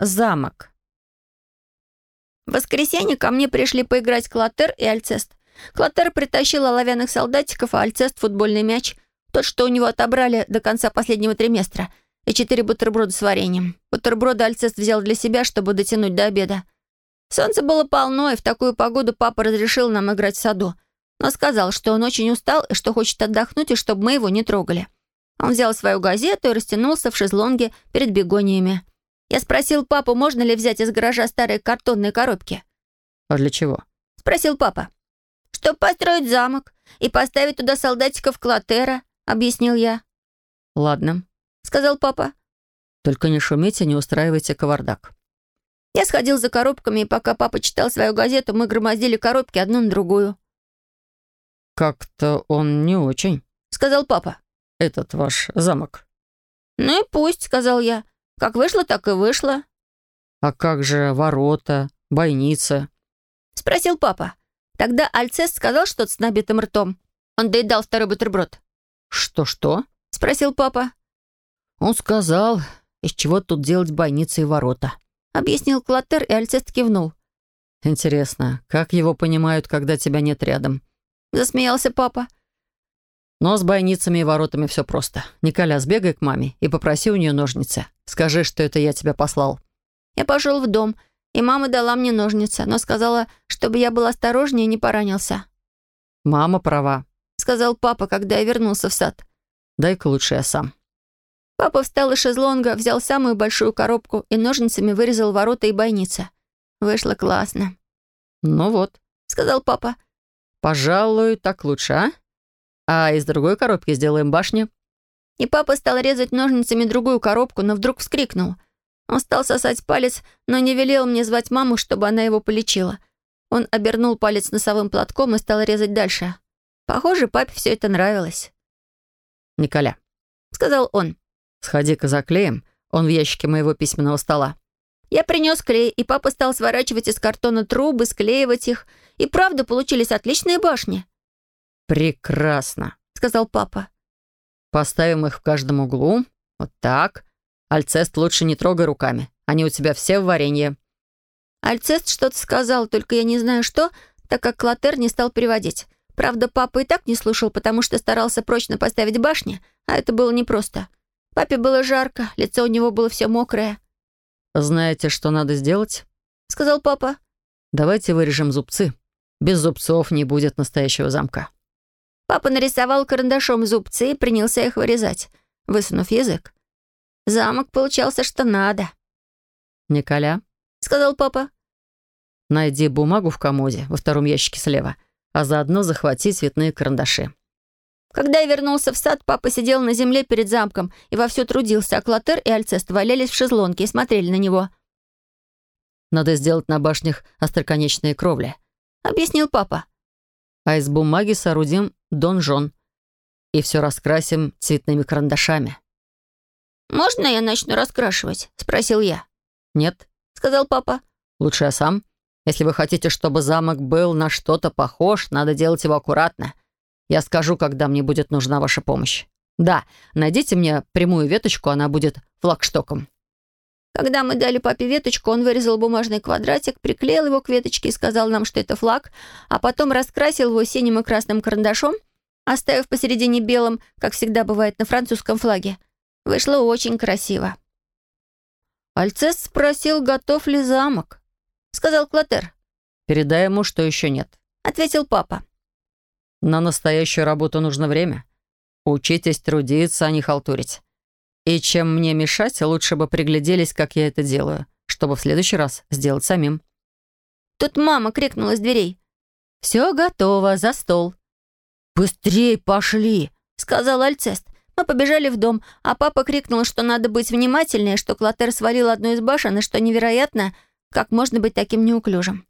замок. В воскресенье ко мне пришли поиграть Клотер и Альцест. Клотер притащил оловянных солдатиков, а Альцест — футбольный мяч. Тот, что у него отобрали до конца последнего триместра. И четыре бутерброда с вареньем. Бутерброды Альцест взял для себя, чтобы дотянуть до обеда. Солнце было полно, и в такую погоду папа разрешил нам играть в саду. Но сказал, что он очень устал и что хочет отдохнуть, и чтобы мы его не трогали. Он взял свою газету и растянулся в шезлонге перед бегониями. Я спросил папу, можно ли взять из гаража старые картонные коробки. «А для чего?» — спросил папа. «Чтобы построить замок и поставить туда солдатиков Клотера», — объяснил я. «Ладно», — сказал папа. «Только не шумите, не устраивайте кавардак». Я сходил за коробками, и пока папа читал свою газету, мы громоздили коробки одну на другую. «Как-то он не очень», — сказал папа. «Этот ваш замок». «Ну и пусть», — сказал я. «Как вышло, так и вышло». «А как же ворота, бойница?» — спросил папа. Тогда Альцест сказал что-то с набитым ртом. Он доедал второй бутерброд. «Что-что?» — спросил папа. «Он сказал, из чего тут делать бойницы и ворота». — объяснил Клотер, и Альцест кивнул. «Интересно, как его понимают, когда тебя нет рядом?» — засмеялся папа. «Но с бойницами и воротами все просто. Николя, сбегай к маме и попроси у нее ножницы. Скажи, что это я тебя послал». Я пошел в дом, и мама дала мне ножницы, но сказала, чтобы я был осторожнее и не поранился. «Мама права», — сказал папа, когда я вернулся в сад. «Дай-ка лучше я сам». Папа встал из шезлонга, взял самую большую коробку и ножницами вырезал ворота и бойницы. Вышло классно. «Ну вот», — сказал папа. «Пожалуй, так лучше, а? А из другой коробки сделаем башни». И папа стал резать ножницами другую коробку, но вдруг вскрикнул. Он стал сосать палец, но не велел мне звать маму, чтобы она его полечила. Он обернул палец носовым платком и стал резать дальше. Похоже, папе все это нравилось. «Николя», — сказал он. «Сходи-ка за клеем, он в ящике моего письменного стола». Я принес клей, и папа стал сворачивать из картона трубы, склеивать их. И правда, получились отличные башни. «Прекрасно», — сказал папа. «Поставим их в каждом углу. Вот так. Альцест лучше не трогай руками. Они у тебя все в варенье». Альцест что-то сказал, только я не знаю что, так как Клотер не стал переводить. Правда, папа и так не слушал, потому что старался прочно поставить башни, а это было непросто. Папе было жарко, лицо у него было все мокрое. «Знаете, что надо сделать?» — сказал папа. «Давайте вырежем зубцы. Без зубцов не будет настоящего замка». Папа нарисовал карандашом зубцы и принялся их вырезать, высунув язык. Замок получался что надо. «Николя», — сказал папа. «Найди бумагу в комоде во втором ящике слева, а заодно захвати цветные карандаши». Когда я вернулся в сад, папа сидел на земле перед замком и вовсю трудился, а Клотер и Альцест валялись в шезлонге и смотрели на него. «Надо сделать на башнях остроконечные кровли», — объяснил папа. «А из бумаги соорудим донжон и все раскрасим цветными карандашами». «Можно я начну раскрашивать?» — спросил я. «Нет», — сказал папа. «Лучше я сам. Если вы хотите, чтобы замок был на что-то похож, надо делать его аккуратно. Я скажу, когда мне будет нужна ваша помощь. Да, найдите мне прямую веточку, она будет флагштоком». Когда мы дали папе веточку, он вырезал бумажный квадратик, приклеил его к веточке и сказал нам, что это флаг, а потом раскрасил его синим и красным карандашом, оставив посередине белым, как всегда бывает на французском флаге. Вышло очень красиво. Альцес спросил, готов ли замок. Сказал Клотер. «Передай ему, что еще нет», — ответил папа. На настоящую работу нужно время. Учитесь трудиться, а не халтурить. И чем мне мешать, лучше бы пригляделись, как я это делаю, чтобы в следующий раз сделать самим. Тут мама крикнула с дверей. «Все готово, за стол». «Быстрей пошли!» — сказал Альцест. Мы побежали в дом, а папа крикнул, что надо быть внимательнее, что Клотер свалил одну из башен, и что невероятно, как можно быть таким неуклюжим.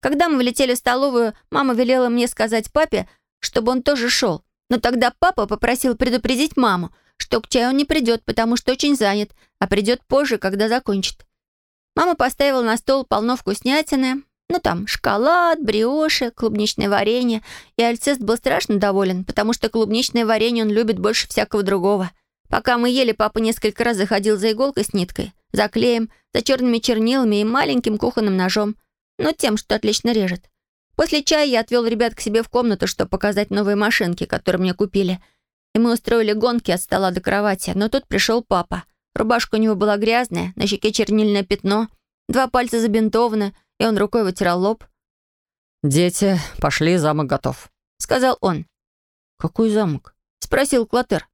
Когда мы влетели в столовую, мама велела мне сказать папе, чтобы он тоже шел. Но тогда папа попросил предупредить маму, что к чаю он не придет, потому что очень занят, а придет позже, когда закончит. Мама поставила на стол полно вкуснятины, ну там шоколад, бриоши, клубничное варенье, и Альцест был страшно доволен, потому что клубничное варенье он любит больше всякого другого. Пока мы ели, папа несколько раз заходил за иголкой с ниткой, за клеем, за черными чернилами и маленьким кухонным ножом, но тем, что отлично режет. После чая я отвел ребят к себе в комнату, чтобы показать новые машинки, которые мне купили. И мы устроили гонки от стола до кровати, но тут пришел папа. Рубашка у него была грязная, на щеке чернильное пятно, два пальца забинтованы, и он рукой вытирал лоб. «Дети, пошли, замок готов», — сказал он. «Какой замок?» — спросил Клотер.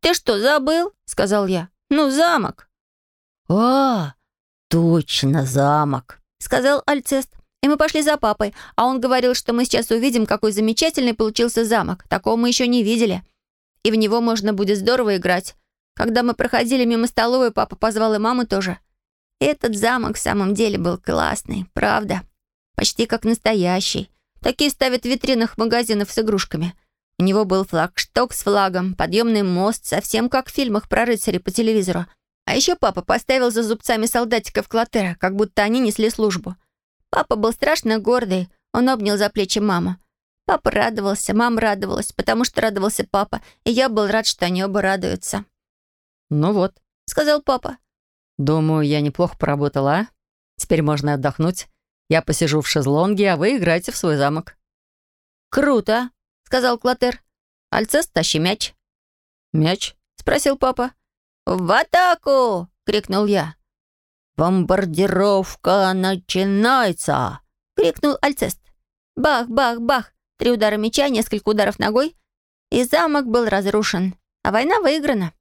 «Ты что, забыл?» — сказал я. «Ну, замок». «А, точно, замок», — сказал Альцест. И мы пошли за папой, а он говорил, что мы сейчас увидим, какой замечательный получился замок. Такого мы еще не видели. И в него можно будет здорово играть. Когда мы проходили мимо столовой, папа позвал и маму тоже. Этот замок в самом деле был классный, правда. Почти как настоящий. Такие ставят в витринах магазинов с игрушками. У него был флагшток с флагом, подъемный мост, совсем как в фильмах про рыцарей по телевизору. А еще папа поставил за зубцами солдатиков Клотера, как будто они несли службу. Папа был страшно гордый, он обнял за плечи маму. Папа радовался, мама радовалась, потому что радовался папа, и я был рад, что они оба радуются. «Ну вот», — сказал папа. «Думаю, я неплохо поработала, а? Теперь можно отдохнуть. Я посижу в шезлонге, а вы играете в свой замок». «Круто», — сказал Клотер. «Альцес, тащи мяч». «Мяч?» — спросил папа. «В атаку!» — крикнул я. «Бомбардировка начинается!» — крикнул Альцест. Бах, бах, бах. Три удара меча, несколько ударов ногой. И замок был разрушен. А война выиграна.